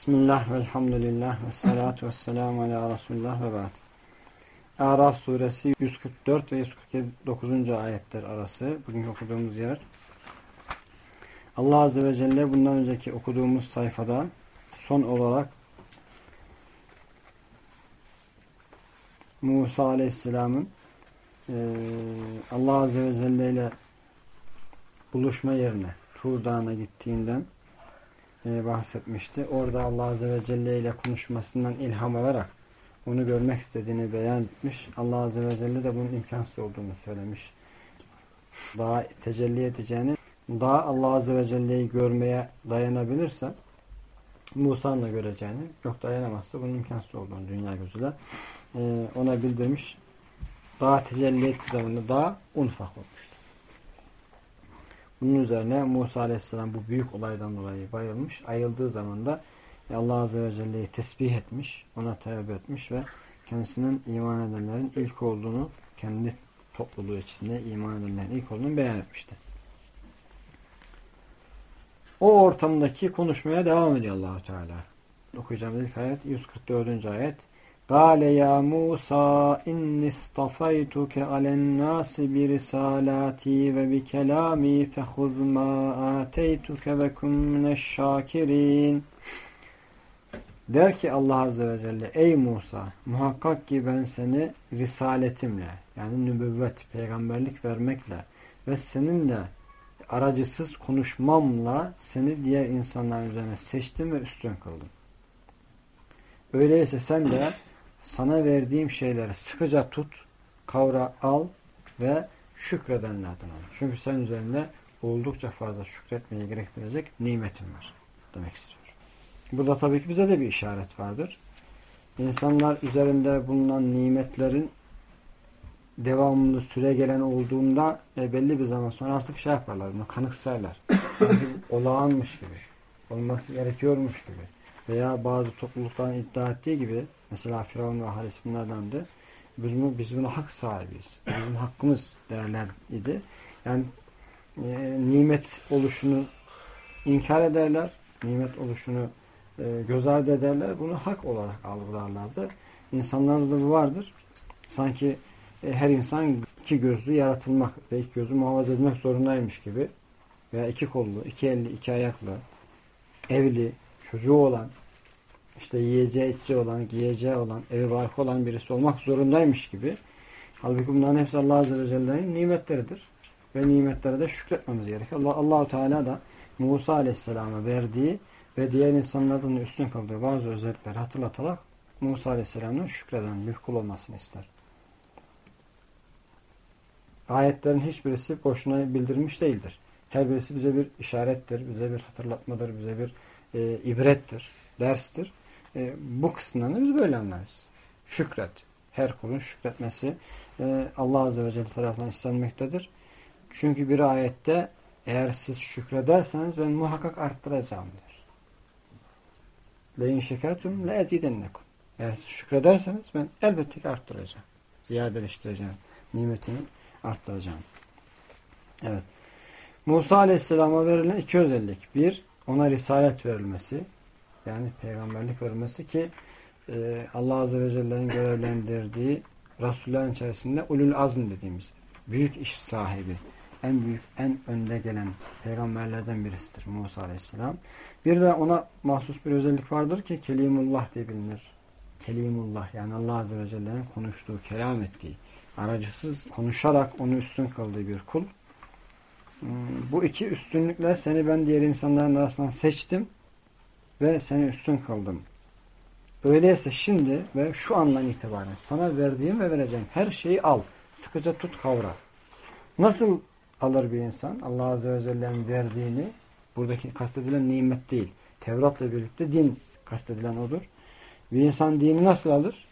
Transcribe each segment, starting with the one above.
Bismillah, velhamdülillah, ve salatu ve selamu ala Resulullah ve ba'd. Araf suresi 144 ve 149. ayetler arası bugün okuduğumuz yer. Allah Azze ve Celle bundan önceki okuduğumuz sayfada son olarak Musa Aleyhisselam'ın Allah Azze ve Celle ile buluşma yerine Tur Dağı'na gittiğinden e, bahsetmişti. Orada Allah Azze ve Celle ile konuşmasından ilham alarak onu görmek istediğini beyan etmiş. Allah Azze ve Celle de bunun imkansız olduğunu söylemiş. Daha tecelli edeceğini, daha Allah Azze ve Celle'yi görmeye dayanabilirse Musa'nın da göreceğini, yok dayanamazsa bunun imkansız olduğunu dünya gözüyle e, ona bildirmiş. Daha tecelli ettiği zaman daha unfak olmuş. Bunun üzerine Musa Aleyhisselam bu büyük olaydan dolayı bayılmış. Ayıldığı zaman da Allah Azze ve Celle'yi tesbih etmiş, ona tevbe etmiş ve kendisinin iman edenlerin ilk olduğunu, kendi topluluğu içinde iman edenlerin ilk olduğunu beyan etmişti. O ortamdaki konuşmaya devam ediyor allah Teala. Okuyacağımız ilk ayet 144. ayet. قال يا موسى إني اصطفيتك على الناس برسالاتي وبكلامي فخذ ما آتيتك وكن من الشاكرين Der ki Allah Azze ve Celle ey Musa muhakkak ki ben seni risaletimle yani nübüvvet peygamberlik vermekle ve seninle aracısız konuşmamla seni diğer insanların üzerine seçtim ve üstün kıldım. Öyleyse sen de sana verdiğim şeyleri sıkıca tut, kavra al ve şükredenlerden ol. Çünkü sen üzerinde oldukça fazla şükretmeye gerektirecek nimetin var demek istiyor. Burada tabii ki bize de bir işaret vardır. İnsanlar üzerinde bulunan nimetlerin devamlı süre gelen olduğunda e, belli bir zaman sonra artık şey yaparlar, bunu kanıksarlar. Sanki olağanmış gibi, olması gerekiyormuş gibi veya bazı toplulukların iddia ettiği gibi mesela Firavun ve ahalisi bunlardandı. Biz, bunu, biz buna hak sahibiyiz. Bizim hakkımız derler idi. Yani e, nimet oluşunu inkar ederler. Nimet oluşunu e, göz ardı ederler. Bunu hak olarak algılarlardı. İnsanlarda da bu vardır. Sanki e, her insan iki gözlü yaratılmak ve iki gözü muhafaza etmek zorundaymış gibi veya iki kollu, iki elli, iki ayaklı, evli, çocuğu olan işte yiyeceği içeceği olan, giyeceği olan, evi barkı olan birisi olmak zorundaymış gibi. Halbuki bunların hepsi Allah Azze ve Celle'nin nimetleridir. Ve nimetlere de şükretmemiz gerekiyor. Allah Allahu Teala da Musa Aleyhisselam'a verdiği ve diğer insanlardan üstün kaldığı bazı özellikleri hatırlatarak Musa Aleyhisselam'ın şükreden bir kul olmasını ister. Ayetlerin hiçbirisi boşuna bildirilmiş değildir. Her birisi bize bir işarettir, bize bir hatırlatmadır, bize bir e, ibrettir, derstir. E, bu kısımlarını biz böyle anlarız. Şükret. Her kulun şükretmesi e, Allah Azze ve Celle tarafından istenmektedir. Çünkü bir ayette eğer siz şükrederseniz ben muhakkak arttıracağım der. Şekertum le ezidennekum. Eğer siz şükrederseniz ben elbette ki arttıracağım. Ziyadeleştireceğim. Nimetini arttıracağım. Evet. Musa Aleyhisselam'a verilen iki özellik. Bir, ona risalet verilmesi yani peygamberlik verilmesi ki e, Allah Azze ve Celle'nin görevlendirdiği Resullerin içerisinde ulul azm dediğimiz büyük iş sahibi en büyük, en önde gelen peygamberlerden birisidir Musa Aleyhisselam. Bir de ona mahsus bir özellik vardır ki Kelimullah diye bilinir. Kelimullah yani Allah Azze ve Celle'nin konuştuğu, kelam ettiği, aracısız konuşarak onu üstün kıldığı bir kul. Hmm, bu iki üstünlükle seni ben diğer insanların arasından seçtim ve seni üstün kıldım. Öyleyse şimdi ve şu andan itibaren sana verdiğim ve vereceğim her şeyi al. Sıkıca tut kavra. Nasıl alır bir insan Allah Azze ve Celle'nin verdiğini buradaki kastedilen nimet değil. Tevrat'la birlikte din kastedilen odur. Bir insan dini nasıl alır?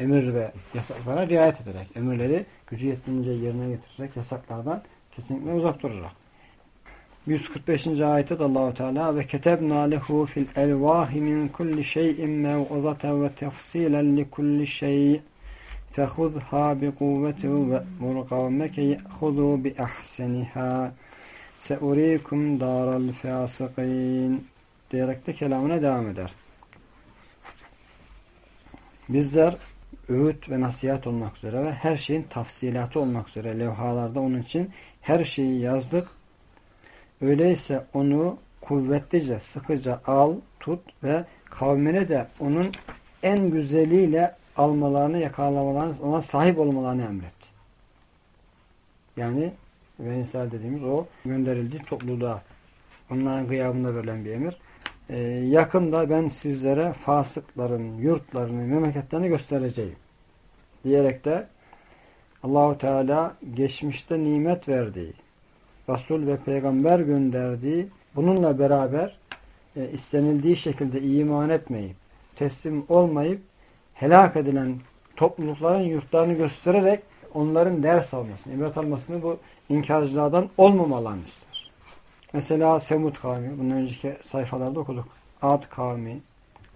Emir ve yasaklara riayet ederek. Emirleri gücü yettiğince yerine getirerek yasaklardan kesinlikle uzak durarak. 145. ayette de Allahu Teala ve ketebna lehu fil elvahi min kulli şeyin mev'uzaten ve tefsilen li kulli şey fehudha bi kuvvetu ve mur kavmeke ye'hudu bi ahseniha seurikum daral fasikin diyerek de kelamına devam eder. Bizler öğüt ve nasihat olmak üzere ve her şeyin tafsilatı olmak üzere levhalarda onun için her şeyi yazdık. Öyleyse onu kuvvetlice, sıkıca al, tut ve kavmine de onun en güzeliyle almalarını, yakalamalarını, ona sahip olmalarını emret. Yani Venisler dediğimiz o gönderildiği topluluğa onların gıyabında verilen bir emir. Ee, yakında ben sizlere fasıkların yurtlarını, memleketlerini göstereceğim. Diyerek de Allahu Teala geçmişte nimet verdiği, Resul ve Peygamber gönderdiği, bununla beraber e, istenildiği şekilde iman etmeyip, teslim olmayıp, helak edilen toplulukların yurtlarını göstererek onların ders almasını, ibret almasını bu inkarcılardan olmamalarını ister. Mesela Semud kavmi, bundan önceki sayfalarda okuduk. Ad kavmi,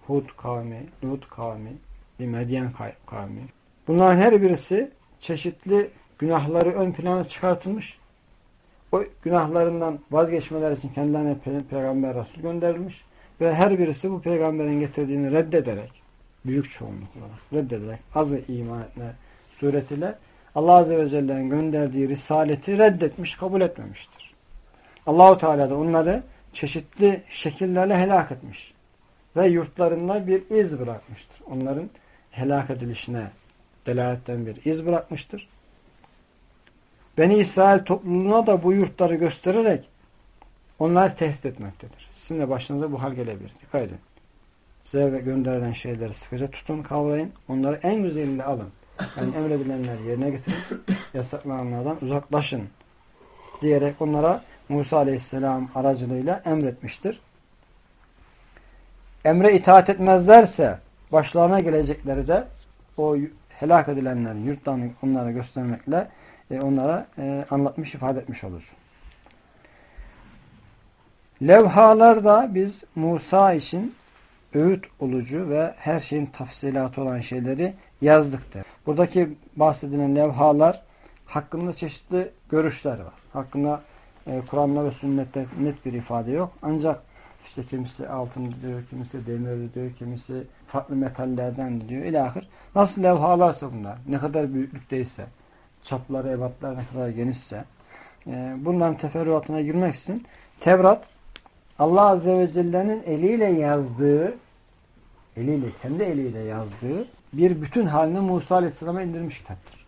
Hud kavmi, Lut kavmi, Medyen kavmi. Bunların her birisi çeşitli günahları ön plana çıkartılmış. O günahlarından vazgeçmeler için kendilerine peygamber Resul gönderilmiş. Ve her birisi bu peygamberin getirdiğini reddederek, büyük çoğunluk olarak reddederek, azı iman etme suretiyle Allah Azze ve Celle'nin gönderdiği risaleti reddetmiş, kabul etmemiştir. Allahu Teala da onları çeşitli şekillerle helak etmiş. Ve yurtlarında bir iz bırakmıştır. Onların helak edilişine delaletten bir iz bırakmıştır. Beni İsrail topluluğuna da bu yurtları göstererek onları tehdit etmektedir. Sizin de başınıza bu hal gelebilir. Dikkat edin. Size gönderilen şeyleri sıkıca tutun, kavrayın. Onları en güzeliyle alın. Yani emredilenleri yerine getirin. Yasaklananlardan uzaklaşın. Diyerek onlara Musa Aleyhisselam aracılığıyla emretmiştir. Emre itaat etmezlerse başlarına gelecekleri de o helak edilenlerin yurtlarını onlara göstermekle e, onlara e, anlatmış, ifade etmiş olur. Levhalarda biz Musa için öğüt olucu ve her şeyin tafsilatı olan şeyleri yazdık der. Buradaki bahsedilen levhalar hakkında çeşitli görüşler var. Hakkında e, Kur'an'da ve sünnette net bir ifade yok. Ancak işte kimisi altın diyor, kimisi demir diyor, kimisi farklı metallerden diyor. İlahir. Nasıl levhalarsa bunlar, ne kadar büyüklükteyse, çapları, ebatlar ne kadar genişse, e, bunların teferruatına girmek için Tevrat, Allah Azze ve Celle'nin eliyle yazdığı, eliyle, kendi eliyle yazdığı bir bütün haline Musa Aleyhisselam'a indirmiş kitaptır.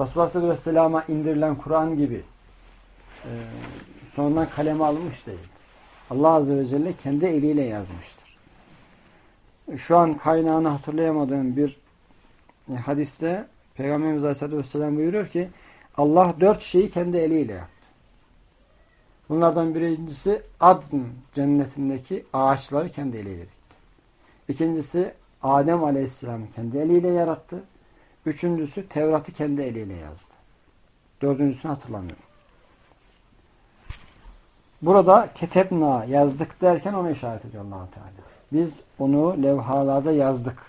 Resulullah Aleyhisselam'a indirilen Kur'an gibi e, sonradan kaleme alınmış değil. Allah Azze ve Celle kendi eliyle yazmıştır. Şu an kaynağını hatırlayamadığım bir e, hadiste Peygamberimiz Aleyhisselatü Vesselam buyuruyor ki Allah dört şeyi kendi eliyle yaptı. Bunlardan birincisi Adn cennetindeki ağaçları kendi eliyle dikti. İkincisi Adem Aleyhisselam'ı kendi eliyle yarattı. Üçüncüsü Tevrat'ı kendi eliyle yazdı. Dördüncüsünü hatırlamıyorum. Burada ketebna yazdık derken ona işaret ediyor allah Teala. Biz onu levhalarda yazdık.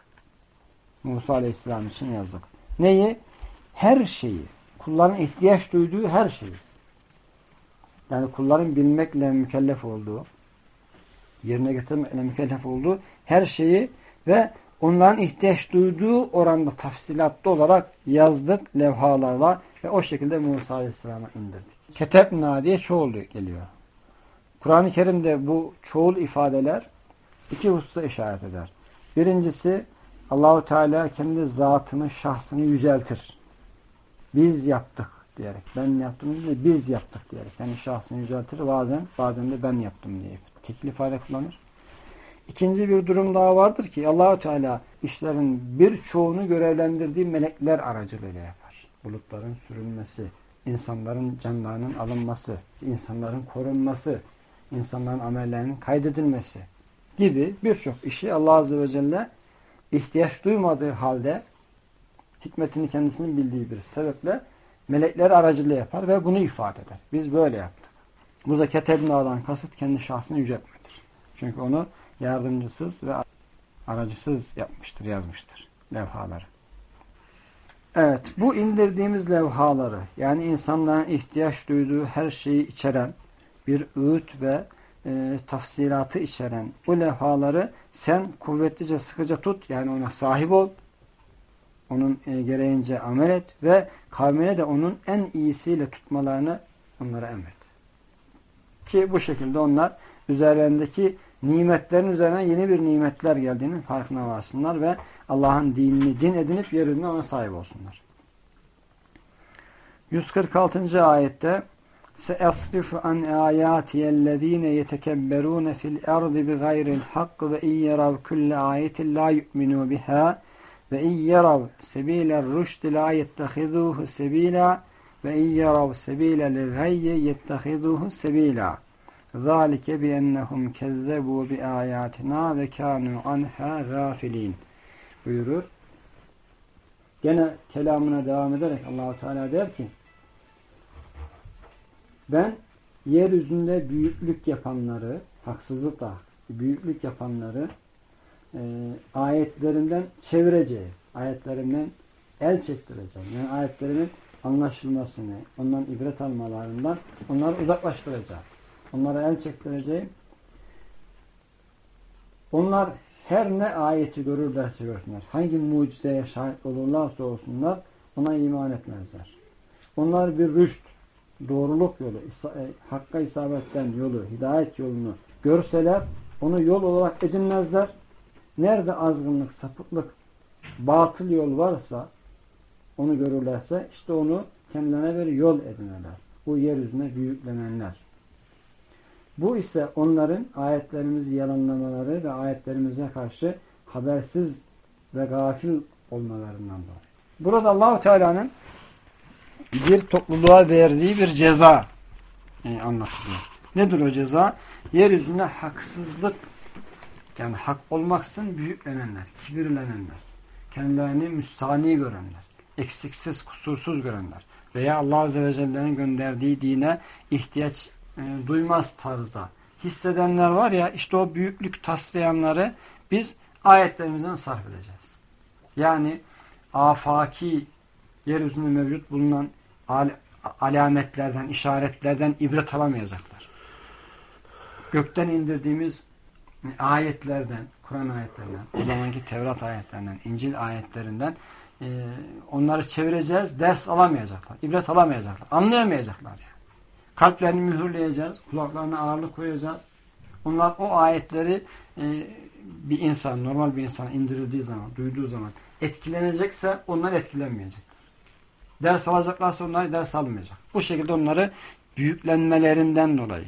Musa Aleyhisselam için yazdık. Neyi? Her şeyi. Kulların ihtiyaç duyduğu her şeyi. Yani kulların bilmekle mükellef olduğu, yerine getirmekle mükellef olduğu her şeyi ve onların ihtiyaç duyduğu oranda tafsilatlı olarak yazdık levhalarla ve o şekilde Musa Aleyhisselam'a indirdik. Ketebna diye çoğul geliyor. Kur'an-ı Kerim'de bu çoğul ifadeler iki hususa işaret eder. Birincisi Allahu Teala kendi zatını, şahsını yüceltir. Biz yaptık diyerek. Ben yaptım değil de biz yaptık diyerek. Yani şahsını yüceltir. Bazen bazen de ben yaptım diye tekli ifade kullanır. İkinci bir durum daha vardır ki Allahu Teala işlerin birçoğunu görevlendirdiği melekler aracılığıyla yapar. Bulutların sürülmesi, insanların canlarının alınması, insanların korunması, insanların amellerinin kaydedilmesi gibi birçok işi Allah Azze ve Celle ihtiyaç duymadığı halde hikmetini kendisinin bildiği bir sebeple melekler aracılığı yapar ve bunu ifade eder. Biz böyle yaptık. Burada ketebnadan kasıt kendi şahsını yüceltmedir. Çünkü onu yardımcısız ve aracısız yapmıştır, yazmıştır levhaları. Evet, bu indirdiğimiz levhaları yani insanların ihtiyaç duyduğu her şeyi içeren bir öğüt ve e, tafsilatı içeren bu levhaları sen kuvvetlice sıkıca tut yani ona sahip ol onun e, gereğince amel et ve kavmine de onun en iyisiyle tutmalarını onlara emret. Ki bu şekilde onlar üzerlerindeki nimetlerin üzerine yeni bir nimetler geldiğinin farkına varsınlar ve Allah'ın dinini din edinip yeryüzüne ona sahip olsunlar. 146. ayette سأصرف عن آياتي الذين يتكبرون في الأرض بغير الحق وإن يروا كل آية لا يؤمنوا بها وإن يروا سبيل الرشد لا يتخذوه سبيلا وإن يروا سبيل الغي يتخذوه سبيلا ذلك بأنهم كذبوا بآياتنا وكانوا عنها غافلين buyurur. Gene kelamına devam ederek Allahu Teala der ki ben yeryüzünde büyüklük yapanları, haksızlıkla büyüklük yapanları e, ayetlerimden çevireceğim. Ayetlerimden el çektireceğim. Yani ayetlerimin anlaşılmasını, ondan ibret almalarından onları uzaklaştıracağım. Onlara el çektireceğim. Onlar her ne ayeti görürlerse görsünler, hangi mucizeye şahit olurlarsa olsunlar, ona iman etmezler. Onlar bir rüşt, doğruluk yolu, e, hakka isabetten yolu, hidayet yolunu görseler, onu yol olarak edinmezler. Nerede azgınlık, sapıklık, batıl yol varsa, onu görürlerse, işte onu kendilerine bir yol edinirler. Bu yeryüzüne büyüklenenler. Bu ise onların ayetlerimizi yalanlamaları ve ayetlerimize karşı habersiz ve gafil olmalarından dolayı. Burada Allahu Teala'nın bir topluluğa verdiği bir ceza e, anlatılıyor. Nedir o ceza? Yeryüzüne haksızlık yani hak olmaksın büyüklenenler, kibirlenenler, kendilerini müstani görenler, eksiksiz, kusursuz görenler veya Allah Azze ve Celle'nin gönderdiği dine ihtiyaç e, duymaz tarzda hissedenler var ya işte o büyüklük taslayanları biz ayetlerimizden sarf edeceğiz. Yani afaki yeryüzünde mevcut bulunan al alametlerden, işaretlerden ibret alamayacaklar. Gökten indirdiğimiz ayetlerden, Kur'an ayetlerinden, o zamanki Tevrat ayetlerinden, İncil ayetlerinden e, onları çevireceğiz, ders alamayacaklar, ibret alamayacaklar, anlayamayacaklar yani. Kalplerini mühürleyeceğiz, kulaklarına ağırlık koyacağız. Onlar o ayetleri e, bir insan, normal bir insan indirildiği zaman, duyduğu zaman etkilenecekse onlar etkilenmeyecek. Ders alacaklarsa onlar ders almayacak. Bu şekilde onları büyüklenmelerinden dolayı,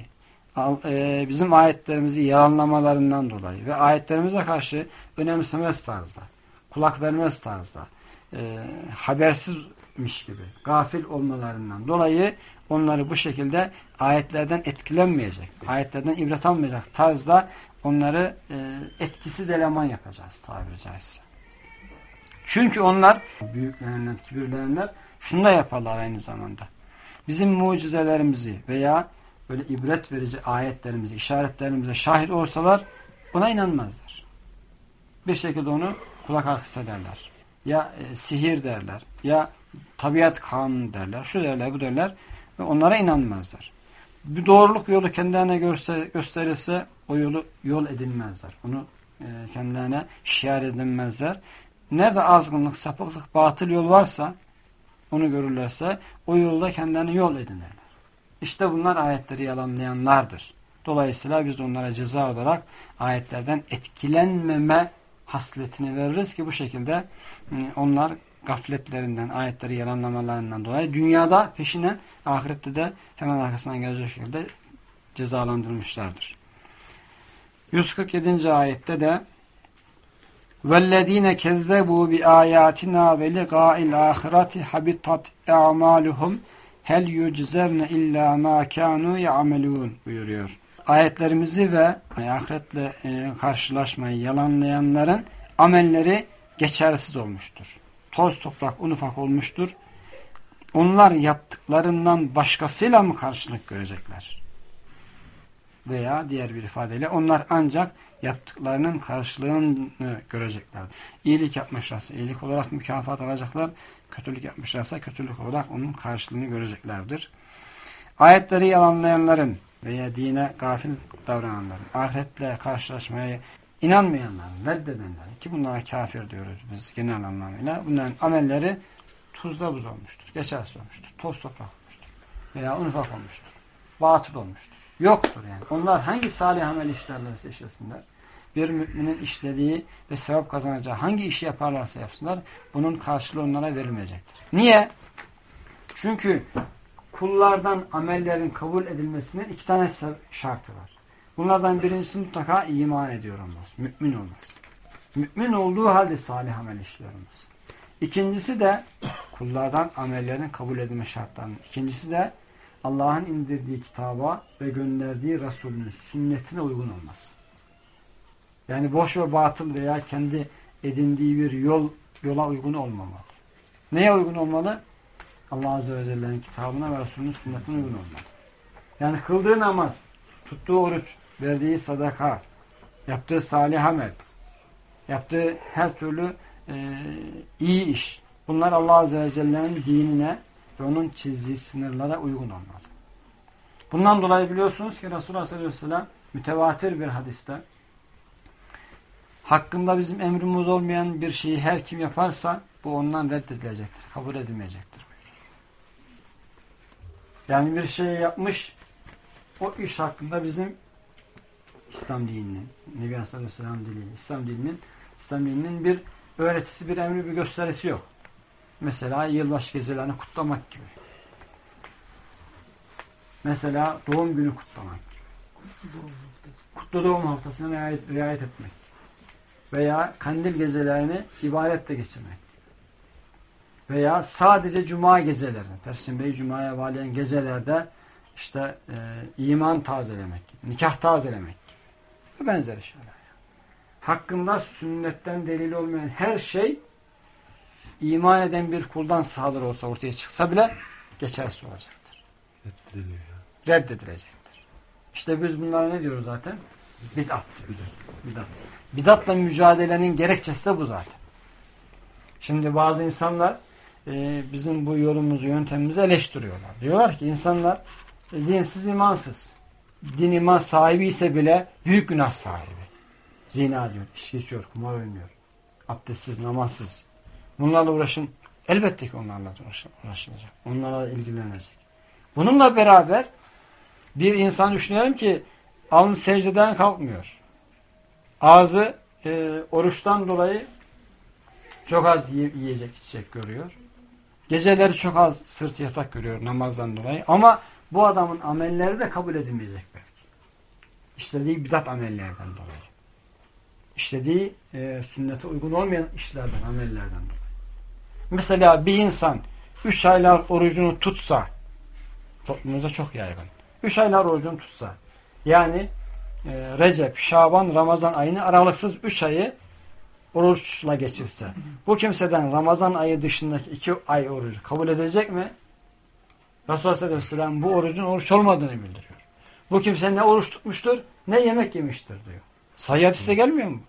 e, bizim ayetlerimizi yalanlamalarından dolayı ve ayetlerimize karşı önemsemez tarzda, kulak vermez tarzda, e, habersizmiş gibi, gafil olmalarından dolayı onları bu şekilde ayetlerden etkilenmeyecek, ayetlerden ibret almayacak tarzda onları e, etkisiz eleman yapacağız tabiri caizse. Çünkü onlar büyüklenenler, kibirlenenler şunu da yaparlar aynı zamanda. Bizim mucizelerimizi veya böyle ibret verici ayetlerimizi, işaretlerimize şahit olsalar buna inanmazlar. Bir şekilde onu kulak arkası ederler. Ya e, sihir derler, ya tabiat kanunu derler, şu derler, bu derler ve onlara inanmazlar. Bir doğruluk yolu kendilerine görse, gösterirse o yolu yol edinmezler. Onu e, kendilerine şiar edinmezler. Nerede azgınlık, sapıklık, batıl yol varsa onu görürlerse o yolda kendilerine yol edinirler. İşte bunlar ayetleri yalanlayanlardır. Dolayısıyla biz onlara ceza olarak ayetlerden etkilenmeme hasletini veririz ki bu şekilde onlar gafletlerinden, ayetleri yalanlamalarından dolayı dünyada peşinden ahirette de hemen arkasından gelecek şekilde cezalandırmışlardır. 147. ayette de وَالَّذ۪ينَ كَذَّبُوا بِآيَاتِنَا وَلِقَاءِ الْآخِرَةِ حَبِطَتْ اَعْمَالُهُمْ hel yuczevne illa ma kanu ya'melun buyuruyor. Ayetlerimizi ve ahiretle e, karşılaşmayı yalanlayanların amelleri geçersiz olmuştur. Toz toprak un ufak olmuştur. Onlar yaptıklarından başkasıyla mı karşılık görecekler? Veya diğer bir ifadeyle onlar ancak yaptıklarının karşılığını görecekler. İyilik yapmışlarsa iyilik olarak mükafat alacaklar. Kötülük yapmışlarsa kötülük olarak onun karşılığını göreceklerdir. Ayetleri yalanlayanların veya dine gafil davrananların, ahiretle karşılaşmaya inanmayanların, reddedenlerin ki bunlara kafir diyoruz biz genel anlamıyla. Bunların amelleri tuzla buz olmuştur, geçersiz olmuştur, toz toprak olmuştur veya un ufak olmuştur, batıl olmuştur. Yoktur yani. Onlar hangi salih amel işlerlerse işlesinler, bir müminin işlediği ve sevap kazanacağı hangi işi yaparlarsa yapsınlar, bunun karşılığı onlara verilmeyecektir. Niye? Çünkü kullardan amellerin kabul edilmesinin iki tane şartı var. Bunlardan birincisi mutlaka iman ediyor olmaz. Mümin olmaz. Mümin olduğu halde salih amel işliyor olmaz. İkincisi de kullardan amellerin kabul edilme şartlarının. İkincisi de Allah'ın indirdiği kitaba ve gönderdiği Resulünün sünnetine uygun olmaz. Yani boş ve batıl veya kendi edindiği bir yol yola uygun olmamalı. Neye uygun olmalı? Allah Azze ve Celle'nin kitabına ve Resulünün sünnetine uygun olmalı. Yani kıldığı namaz, tuttuğu oruç, verdiği sadaka, yaptığı salih amel, yaptığı her türlü e, iyi iş. Bunlar Allah Azze ve Celle'nin dinine ve onun çizdiği sınırlara uygun olmalı. Bundan dolayı biliyorsunuz ki Resulullah sallallahu aleyhi ve sellem mütevatir bir hadiste hakkında bizim emrimiz olmayan bir şeyi her kim yaparsa bu ondan reddedilecektir. Kabul edilmeyecektir. Yani bir şey yapmış o iş hakkında bizim İslam dininin, Nebi Aleyhisselam dili, İslam dininin, İslam dininin bir öğretisi, bir emri, bir gösterisi yok. Mesela yılbaşı gecelerini kutlamak gibi. Mesela doğum günü kutlamak gibi. Kutlu doğum haftasına riayet, riayet etmek. Veya kandil gecelerini ibadette geçirmek. Veya sadece cuma gecelerini, Perşembeyi cumaya bağlayan gecelerde işte e, iman tazelemek, nikah tazelemek ve benzeri şeyler. Hakkında sünnetten delil olmayan her şey iman eden bir kuldan sadır olsa ortaya çıksa bile geçersiz olacaktır. Reddedilecektir. İşte biz bunlara ne diyoruz zaten? Bid'at diyoruz. Bidat. Bidatla mücadelenin gerekçesi de bu zaten. Şimdi bazı insanlar e, bizim bu yolumuzu, yöntemimizi eleştiriyorlar. Diyorlar ki insanlar e, dinsiz, imansız. Din iman sahibi ise bile büyük günah sahibi. Zina diyor, içki içiyor, kumar oynuyor. Abdestsiz, namazsız. Bunlarla uğraşın. Elbette ki onlarla uğraşılacak. Onlarla ilgilenecek. Bununla beraber bir insan düşünelim ki alnı secdeden kalkmıyor. Ağzı e, oruçtan dolayı çok az yiyecek içecek görüyor. Geceleri çok az sırt yatak görüyor namazdan dolayı. Ama bu adamın amelleri de kabul edilmeyecek belki. İşlediği bidat amellerden dolayı. İşlediği e, sünnete uygun olmayan işlerden, amellerden dolayı. Mesela bir insan üç aylar orucunu tutsa toplumumuzda çok yaygın. Üç aylar orucunu tutsa yani e, Recep, Şaban, Ramazan ayını aralıksız üç ayı oruçla geçirse bu kimseden Ramazan ayı dışındaki iki ay orucu kabul edilecek mi? Resulullah sallallahu aleyhi ve sellem bu orucun oruç olmadığını bildiriyor. Bu kimse ne oruç tutmuştur ne yemek yemiştir diyor. Sayı hadiste gelmiyor mu?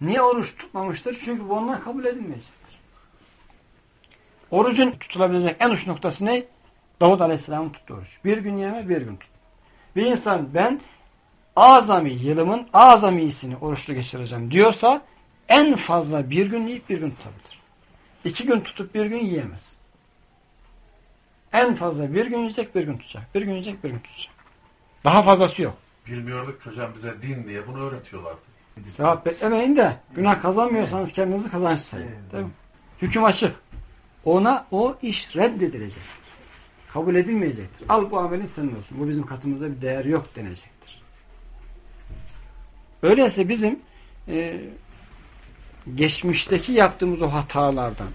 Niye oruç tutmamıştır? Çünkü bu ondan kabul edilmeyecektir. Orucun tutulabilecek en uç noktası ne? Davud Aleyhisselam'ın tuttuğu oruç. Bir gün yeme, bir gün tut. Bir insan ben azami yılımın azamisini oruçlu geçireceğim diyorsa en fazla bir gün yiyip bir gün tutabilir. İki gün tutup bir gün yiyemez. En fazla bir gün yiyecek, bir gün tutacak. Bir gün yiyecek, bir gün tutacak. Daha fazlası yok. Bilmiyorduk hocam bize din diye bunu öğretiyorlardı. Sevap beklemeyin de günah kazanmıyorsanız kendinizi kazançlı sayın. Değil mi? Hüküm açık. Ona o iş reddedilecek. Kabul edilmeyecektir. Al bu amelin senin olsun. Bu bizim katımızda bir değer yok denecektir. Öyleyse bizim e, geçmişteki yaptığımız o hatalardan,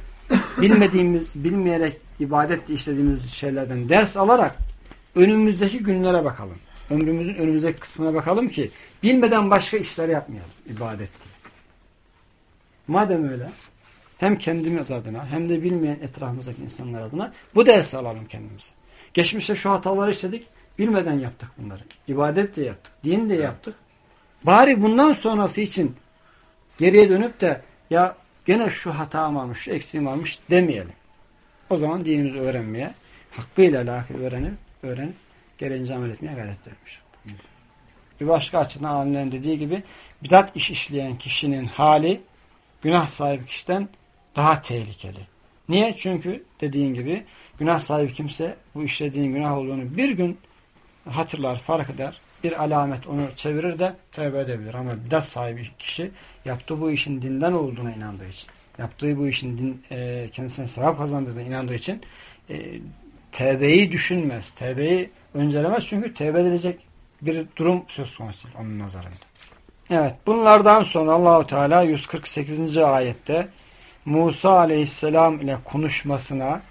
bilmediğimiz, bilmeyerek ibadetle işlediğimiz şeylerden ders alarak önümüzdeki günlere bakalım. Ömrümüzün önümüzdeki kısmına bakalım ki bilmeden başka işler yapmayalım ibadet diye. Madem öyle hem kendimiz adına hem de bilmeyen etrafımızdaki insanlar adına bu dersi alalım kendimize. Geçmişte şu hataları işledik, bilmeden yaptık bunları. İbadet de yaptık, din de yaptık. Bari bundan sonrası için geriye dönüp de ya gene şu hata varmış, şu eksiğim varmış demeyelim. O zaman dinimizi öğrenmeye, hakkıyla layıkıyla öğrenip, öğrenip gereğince amel etmeye gayret etmiş. Bir başka açıdan alimlerin dediği gibi bidat iş işleyen kişinin hali günah sahibi kişiden daha tehlikeli. Niye? Çünkü dediğin gibi günah sahibi kimse bu işlediğin günah olduğunu bir gün hatırlar, fark eder. Bir alamet onu çevirir de tövbe edebilir. Ama bidat sahibi kişi yaptığı bu işin dinden olduğuna inandığı için, yaptığı bu işin din, e, kendisine sevap kazandığına inandığı için e, tevbeyi düşünmez. Tevbeyi öncelemez çünkü tevbe edilecek bir durum söz konusu değil onun nazarında. Evet bunlardan sonra Allahu Teala 148. ayette Musa aleyhisselam ile konuşmasına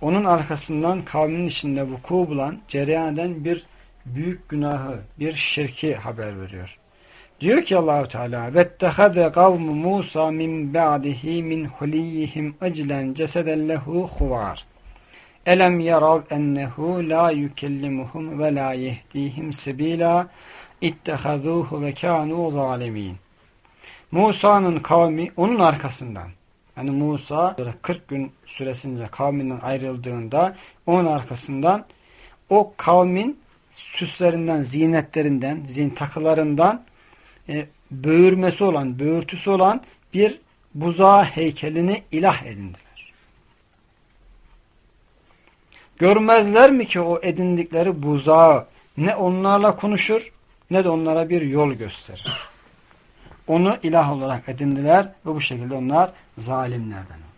onun arkasından kavminin içinde vuku bulan, cereyan eden bir büyük günahı, bir şirki haber veriyor. Diyor ki Allahu Teala: "Vettehade kavmu Musa min ba'dihi min huliyihim aclen ceseden lehu huvar." Elem yarav ennehu la yukellimuhum ve la yehdihim sebila ittehazuhu ve kanu zalimin. Musa'nın kavmi onun arkasından yani Musa 40 gün süresince kavminden ayrıldığında onun arkasından o kavmin süslerinden, zinetlerinden, zin takılarından e, böğürmesi olan, böğürtüsü olan bir buzağı heykelini ilah edindiler. Görmezler mi ki o edindikleri buzağı ne onlarla konuşur ne de onlara bir yol gösterir. Onu ilah olarak edindiler ve bu şekilde onlar zalimlerden oldular.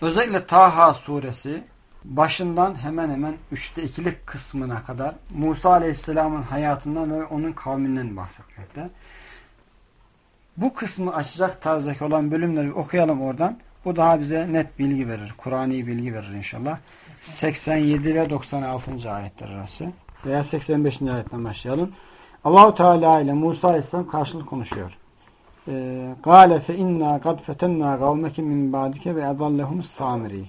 Özellikle Taha suresi başından hemen hemen üçte ikilik kısmına kadar Musa Aleyhisselam'ın hayatından ve onun kavminden bahsetmekte. Bu kısmı açacak tarzdaki olan bölümleri okuyalım oradan. Bu daha bize net bilgi verir. Kur'an'i bilgi verir inşallah. 87 ve 96. ayetler arası. Veya 85. ayetten başlayalım. Allahu Teala ile Musa Aleyhisselam karşılık konuşuyor. Gale fe inna kad fetenna kavmeke min ba'dike ve adallahum samiri.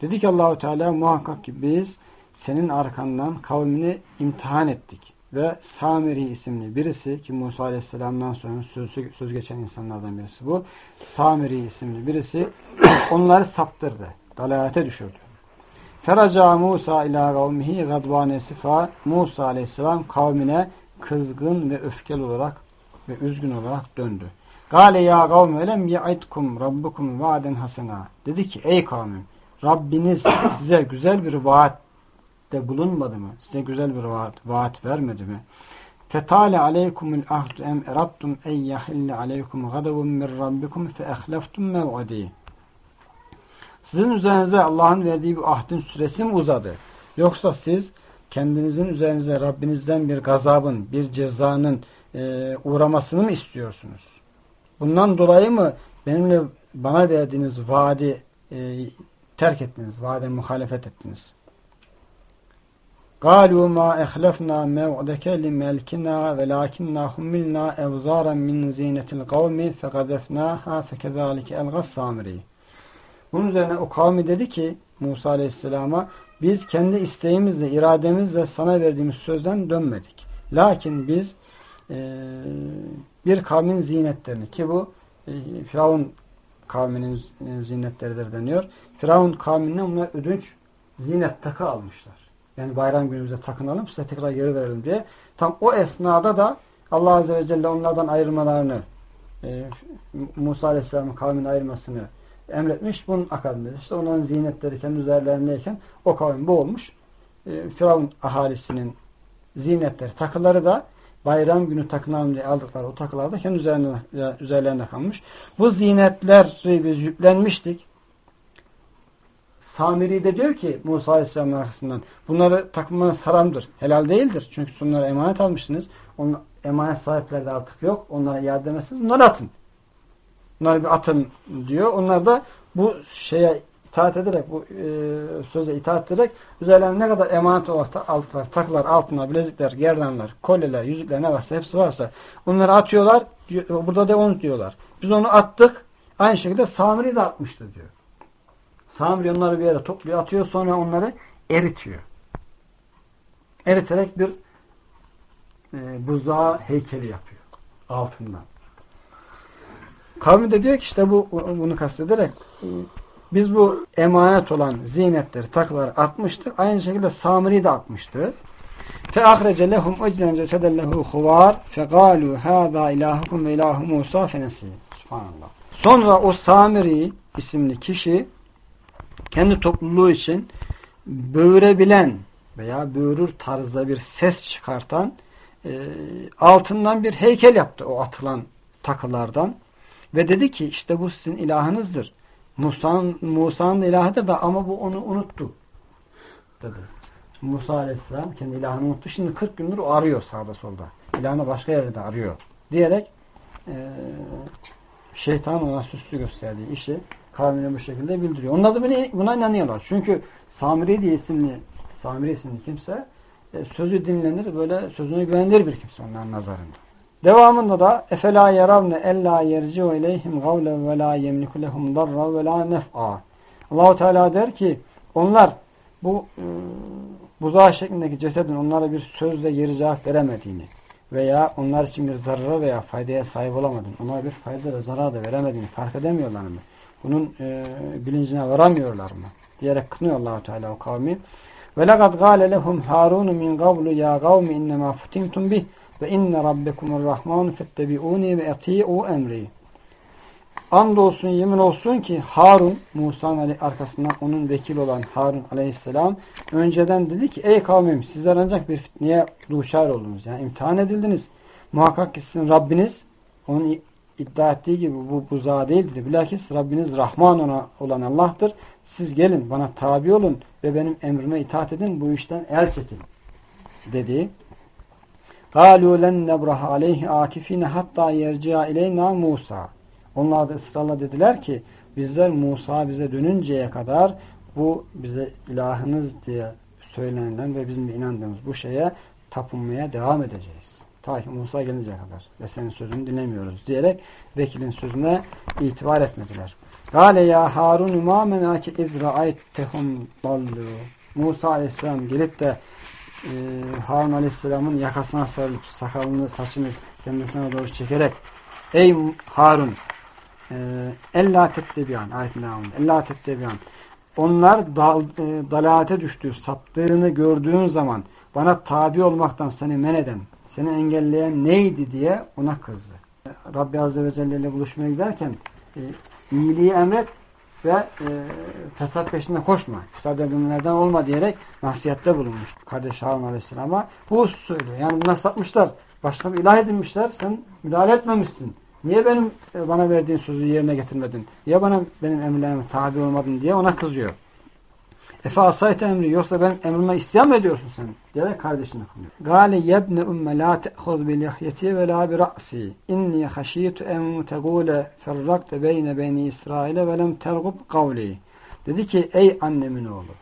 Dedi ki Allahu Teala muhakkak ki biz senin arkandan kavmini imtihan ettik. Ve Samiri isimli birisi ki Musa Aleyhisselam'dan sonra söz, söz geçen insanlardan birisi bu. Samiri isimli birisi onları saptırdı. Dalalete düşürdü. Feraca Musa ila kavmihi gadvane sifa Musa Aleyhisselam kavmine kızgın ve öfkeli olarak ve üzgün olarak döndü. Gale ya kavmi elem ya'idkum rabbukum vaaden hasena. Dedi ki ey kavmim Rabbiniz size güzel bir vaatte bulunmadı mı? Size güzel bir vaat, vaat vermedi mi? Fetale aleykumul ahdu em erattum ey yahille aleykum gadavun min rabbikum fe ehleftum mev'adi. Sizin üzerinize Allah'ın verdiği bir ahdin süresi mi uzadı? Yoksa siz kendinizin üzerinize Rabbinizden bir gazabın, bir cezanın e, uğramasını mı istiyorsunuz? Bundan dolayı mı benimle bana verdiğiniz vaadi e, terk ettiniz, vaade muhalefet ettiniz? قالوا ما اخلفنا موعدك لملكنا ولكننا حملنا اوزارا من زينة القوم فقذفناها فكذلك الغى السامري Bunun üzerine o kavmi dedi ki Musa Aleyhisselam'a biz kendi isteğimizle, irademizle sana verdiğimiz sözden dönmedik. Lakin biz e, bir kavmin zinetlerini ki bu e, Firavun kavminin zinetleridir deniyor. Firavun kavminden bunlar ödünç zinet takı almışlar. Yani bayram günümüzde takınalım size tekrar geri verelim diye. Tam o esnada da Allah Azze ve Celle onlardan ayrılmalarını e, Musa Aleyhisselam'ın kavmini ayırmasını emretmiş. Bunun akabinde işte onların zinetleri kendi üzerlerindeyken o kavim boğulmuş. E, Firavun ahalisinin zinetleri, takıları da bayram günü takınan diye aldıkları o takılar da kendi üzerlerine, üzerlerine kalmış. Bu zinetleri biz yüklenmiştik. Samiri de diyor ki Musa Aleyhisselam'ın arkasından bunları takmanız haramdır, helal değildir. Çünkü bunları emanet almışsınız. Onun emanet sahipleri de artık yok. Onlara iade edemezsiniz. Bunları atın. Bunları bir atın diyor. Onlar da bu şeye itaat ederek, bu e, söze itaat ederek üzerlerine ne kadar emanet olarak aldılar, takılar, altınlar, bilezikler, gerdanlar, kolyeler, yüzükler ne varsa hepsi varsa onları atıyorlar. Burada da onu diyorlar. Biz onu attık. Aynı şekilde Samiri de atmıştı diyor. Samiri onları bir yere topluyor, atıyor. Sonra onları eritiyor. Eriterek bir e, buzağı heykeli yapıyor. Altından. Kavmi de diyor ki işte bu bunu kastederek biz bu emanet olan zinetleri, takıları atmıştık. Aynı şekilde Samiri de atmıştı. فَاَخْرَجَ لَهُمْ اَجْلًا جَسَدًا لَهُ خُوَارٍ فَقَالُوا هَذَا اِلَٰهُكُمْ وَاِلَٰهُ مُوسَى فَنَسِيهِ Subhanallah. Sonra o Samiri isimli kişi kendi topluluğu için böğürebilen veya böğürür tarzda bir ses çıkartan e, altından bir heykel yaptı o atılan takılardan ve dedi ki işte bu sizin ilahınızdır. Musa'nın Musa'nın ilahıdır da ama bu onu unuttu dedi. Musa aleyhisselam kendi ilahını unuttu. Şimdi 40 gündür o arıyor sağda solda. İlahını başka yerde arıyor. Diyerek e, şeytan ona süslü gösterdiği işi kavmine bu şekilde bildiriyor. Onlar da buna inanıyorlar. Çünkü Samiri diye isimli Samiri isimli kimse e, sözü dinlenir, böyle sözüne güvenilir bir kimse onların nazarında. Devamında da efela yaravne ella yerci'u ileyhim gavlen ve la yemliku lehum darra ve la nef'a. Allahu Teala der ki onlar bu e, buzağı şeklindeki cesedin onlara bir sözle geri cevap veremediğini veya onlar için bir zarara veya faydaya sahip olamadığını, onlara bir fayda ve zarar da veremediğini fark edemiyorlar mı? Bunun e, bilincine varamıyorlar mı? Diyerek kınıyor allah Teala o kavmi. Ve lekad gâle lehum Harun min gavlu ya gavmi innemâ futintum bih ve inne rabbekumur rahmanu fettebi'uni ve eti'u emri. Andolsun yemin olsun ki Harun, Musa'nın arkasından onun vekil olan Harun aleyhisselam önceden dedi ki ey kavmim sizler ancak bir fitneye duşar oldunuz. Yani imtihan edildiniz. Muhakkak ki sizin Rabbiniz onun iddia ettiği gibi bu buzağı değildir. Bilakis Rabbiniz Rahman ona olan Allah'tır. Siz gelin bana tabi olun ve benim emrime itaat edin bu işten el çekin dedi. قَالُوا لَنْ نَبْرَهَ عَلَيْهِ آكِف۪ينَ hatta يَرْجِعَ اِلَيْنَا Musa. Onlar da ısrarla dediler ki bizler Musa bize dönünceye kadar bu bize ilahınız diye söylenilen ve bizim de inandığımız bu şeye tapınmaya devam edeceğiz. Ta ki Musa gelinceye kadar ve senin sözünü dinlemiyoruz diyerek vekilin sözüne itibar etmediler. Gale ya Harun ma menaki iz ra'aytehum dallu. Musa aleyhisselam gelip de e, Harun aleyhisselamın yakasına sarılıp sakalını saçını kendisine doğru çekerek Ey Harun e, ella tettebiyan ayetinde ella tettebiyan. Onlar dal, e, dalalete düştüğü, saptığını gördüğün zaman bana tabi olmaktan seni men eden, seni engelleyen neydi diye ona kızdı. Rabbi Azze ve Celle ile buluşmaya giderken e, iyiliği emret ve e, fesat peşinde koşma. Edinlerden olma diyerek nasihatte bulunmuş kardeş Harun Aleyhisselam'a. Bu söylüyor. Yani bunlar sapmışlar. Başka bir ilah edinmişler. Sen müdahale etmemişsin. Niye benim e, bana verdiğin sözü yerine getirmedin? Niye bana benim emirlerime tabi olmadın diye ona kızıyor. Efe asayte emri yoksa benim emrime isyan mı ediyorsun sen? Diyerek kardeşine kılıyor. Gale yebne ümme la te'hud bil yahyeti ve la bi ra'si. İnni haşiyetu en tegule ferrakte beyne beyni İsrail'e ve lem tergub kavli. Dedi ki ey annemin oğlu.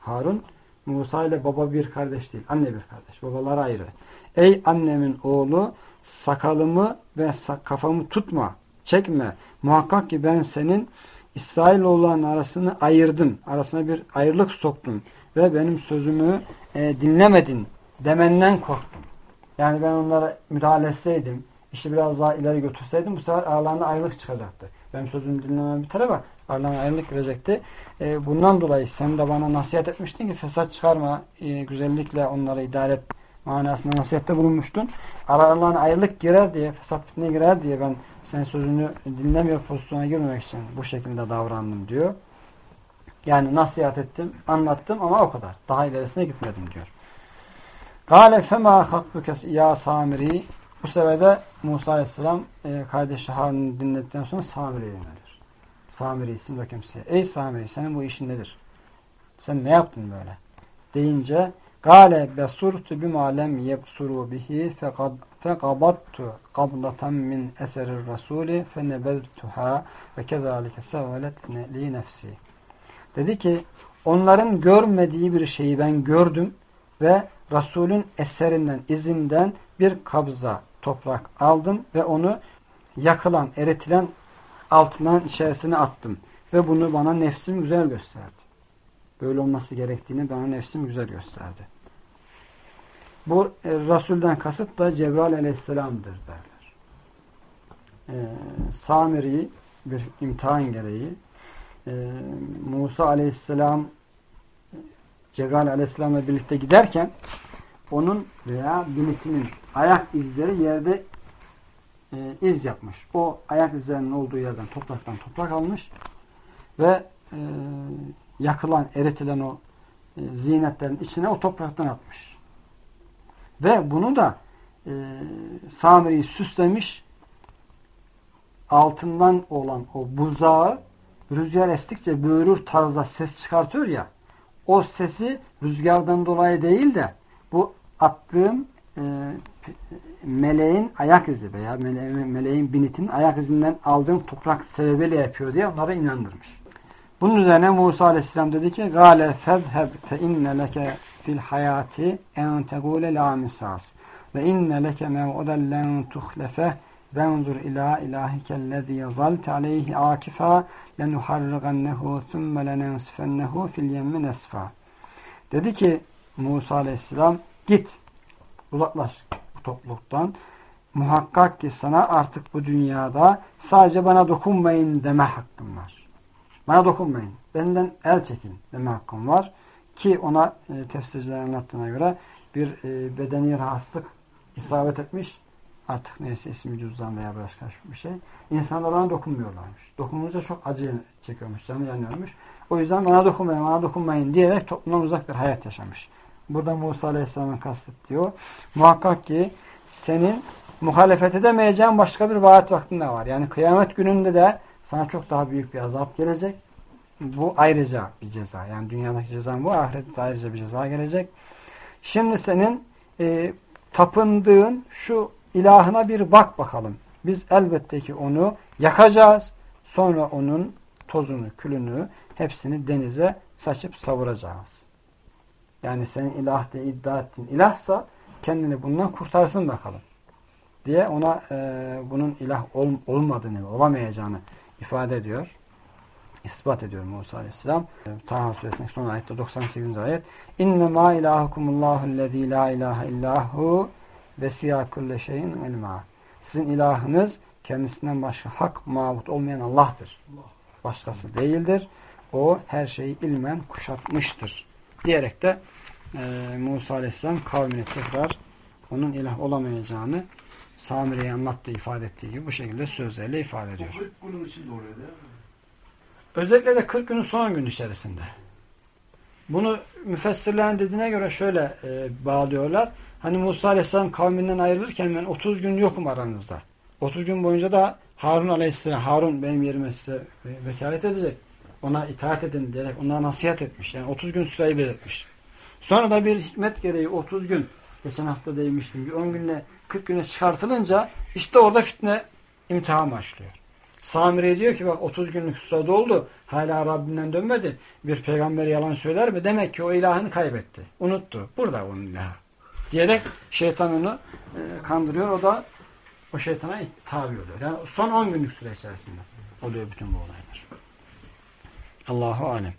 Harun Musa ile baba bir kardeş değil. Anne bir kardeş. Babalar ayrı. Ey annemin oğlu sakalımı ve kafamı tutma. Çekme. Muhakkak ki ben senin İsrailoğulların arasını ayırdın. Arasına bir ayrılık soktun. Ve benim sözümü e, dinlemedin demenden korktum. Yani ben onlara müdahale etseydim, işi biraz daha ileri götürseydim bu sefer aralarında ayrılık çıkacaktı. Benim sözümü dinlemem bir tarafa aralarına ayrılık girecekti. E, bundan dolayı sen de bana nasihat etmiştin ki fesat çıkarma, e, güzellikle onları idare et manasında nasihatte bulunmuştun. Aralarına ayrılık girer diye, fesat fitne girer diye ben sen sözünü dinlemiyor pozisyona girmemek için bu şekilde davrandım diyor. Yani nasihat ettim, anlattım ama o kadar. Daha ilerisine gitmedim diyor. Gale fema hatbuke ya Samiri bu sefer Musa Aleyhisselam e, kardeşi Harun'u dinledikten sonra Samiri'ye yönelir. Samiri isimli kimseye. Ey Samiri senin bu işin nedir? Sen ne yaptın böyle? Deyince Gale besurtu bima lem yebsuru bihi fekabattu qablatan min eserir rasuli fenebeztuha ve kezalike sevvelet li nefsi. Dedi ki onların görmediği bir şeyi ben gördüm ve Resulün eserinden, izinden bir kabza toprak aldım ve onu yakılan, eritilen altından içerisine attım. Ve bunu bana nefsim güzel gösterdi. Böyle olması gerektiğini bana nefsim güzel gösterdi. Bu e, Resul'den kasıt da Cebrail aleyhisselamdır derler. E, Samiri bir imtihan gereği e, Musa aleyhisselam Cebrail aleyhisselamla birlikte giderken onun veya binitinin ayak izleri yerde e, iz yapmış. O ayak izlerinin olduğu yerden topraktan toprak almış ve e, yakılan, eritilen o e, zinetlerin içine o topraktan atmış. Ve bunu da e, Samiri'yi süslemiş altından olan o buzağı rüzgar estikçe böğürür tarzda ses çıkartıyor ya o sesi rüzgardan dolayı değil de bu attığım e, meleğin ayak izi veya mele, meleğin binitinin ayak izinden aldığım toprak sebebiyle yapıyor diye onlara inandırmış. Bunun üzerine Musa Aleyhisselam dedi ki Gale fezheb fe inne leke fil hayati en tegule la misas ve inne leke mev'uden len tuhlefeh venzur ila ilahikellezî zalte aleyhi akifa lenuharrigannehu thumme lenensifennehu fil yemmi nesfa dedi ki Musa Aleyhisselam git uzaklaş bu topluluktan muhakkak ki sana artık bu dünyada sadece bana dokunmayın deme hakkım var. Bana dokunmayın. Benden el çekin deme hakkım var. Ki ona e, tefsircilerin anlattığına göre bir e, bedeni rahatsızlık isabet etmiş. Artık neyse ismi cüzdan veya başka bir şey. İnsanlar ona dokunmuyorlarmış. Dokununca çok acı çekiyormuş, canı yanıyormuş. O yüzden bana dokunmayın, bana dokunmayın diyerek toplumdan uzak bir hayat yaşamış. Burada Musa Aleyhisselam'ın kastettiği Muhakkak ki senin muhalefet edemeyeceğin başka bir vaat vaktinde var. Yani kıyamet gününde de sana çok daha büyük bir azap gelecek. Bu ayrıca bir ceza. Yani dünyadaki cezan bu. Ahirette ayrıca bir ceza gelecek. Şimdi senin e, tapındığın şu ilahına bir bak bakalım. Biz elbette ki onu yakacağız. Sonra onun tozunu, külünü hepsini denize saçıp savuracağız. Yani senin ilah diye iddia ettiğin ilahsa kendini bundan kurtarsın bakalım. Diye ona e, bunun ilah ol, olmadığını, olamayacağını ifade ediyor. ispat ediyor Musa Aleyhisselam. Taha suresinin son ayette 98. ayet. İnne ma ilahukumullahu lezî la ilahe illahu ve siyâ kulle şeyin ilmâ. Sizin ilahınız kendisinden başka hak mabut olmayan Allah'tır. Başkası değildir. O her şeyi ilmen kuşatmıştır. Diyerek de e, Musa Aleyhisselam kavmine tekrar onun ilah olamayacağını Samire'ye anlattığı, ifade ettiği gibi bu şekilde sözlerle ifade ediyor. 40 günün içinde oluyor değil mi? Özellikle de 40 günün son gün içerisinde. Bunu müfessirlerin dediğine göre şöyle e, bağlıyorlar. Hani Musa Aleyhisselam kavminden ayrılırken ben 30 gün yokum aranızda. 30 gün boyunca da Harun Aleyhisselam, Harun benim yerime size vekalet edecek. Ona itaat edin diyerek ona nasihat etmiş. Yani 30 gün süreyi belirtmiş. Sonra da bir hikmet gereği 30 gün geçen hafta değmiştim. Bir 10 günle 40 güne çıkartılınca işte orada fitne imtihan başlıyor. Samire diyor ki bak 30 günlük süre doldu. Hala Rabbinden dönmedi. Bir peygamber yalan söyler mi? Demek ki o ilahını kaybetti. Unuttu. Burada onun ilahı. Diyerek şeytan onu e, kandırıyor. O da o şeytana tabi oluyor. Yani son 10 günlük süre içerisinde oluyor bütün bu olaylar. Allahu alem.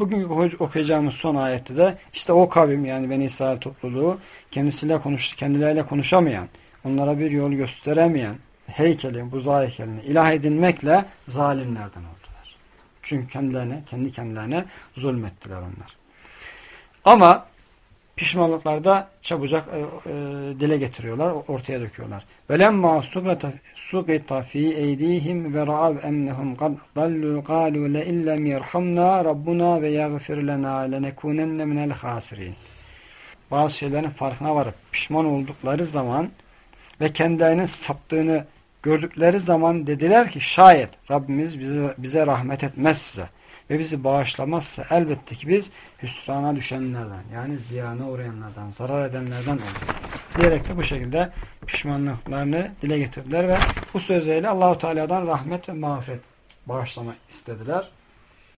Bugün okuyacağımız son ayette de işte o kavim yani Beni İsrail topluluğu kendisiyle konuş, kendileriyle konuşamayan, onlara bir yol gösteremeyen heykelin, buzağı heykelini ilah edinmekle zalimlerden oldular. Çünkü kendilerine, kendi kendilerine zulmettiler onlar. Ama pişmanlıklarda çabucak e, e, dile getiriyorlar, ortaya döküyorlar. وَلَمَّا سُقِطَ ف۪ي اَيْد۪يهِمْ وَرَعَوْ اَنَّهُمْ قَدْ ضَلُّوا قَالُوا لَاِنْ يَرْحَمْنَا رَبُّنَا وَيَغْفِرْ لَنَا لَنَكُونَنَّ مِنَ الْخَاسِرِينَ Bazı şeylerin farkına varıp pişman oldukları zaman ve kendilerinin saptığını gördükleri zaman dediler ki şayet Rabbimiz bize, bize rahmet etmezse ve bizi bağışlamazsa elbette ki biz hüsrana düşenlerden yani ziyana uğrayanlardan, zarar edenlerden olduk. Diyerek de bu şekilde pişmanlıklarını dile getirdiler ve bu sözleriyle Allahu Teala'dan rahmet ve mağfiret bağışlama istediler.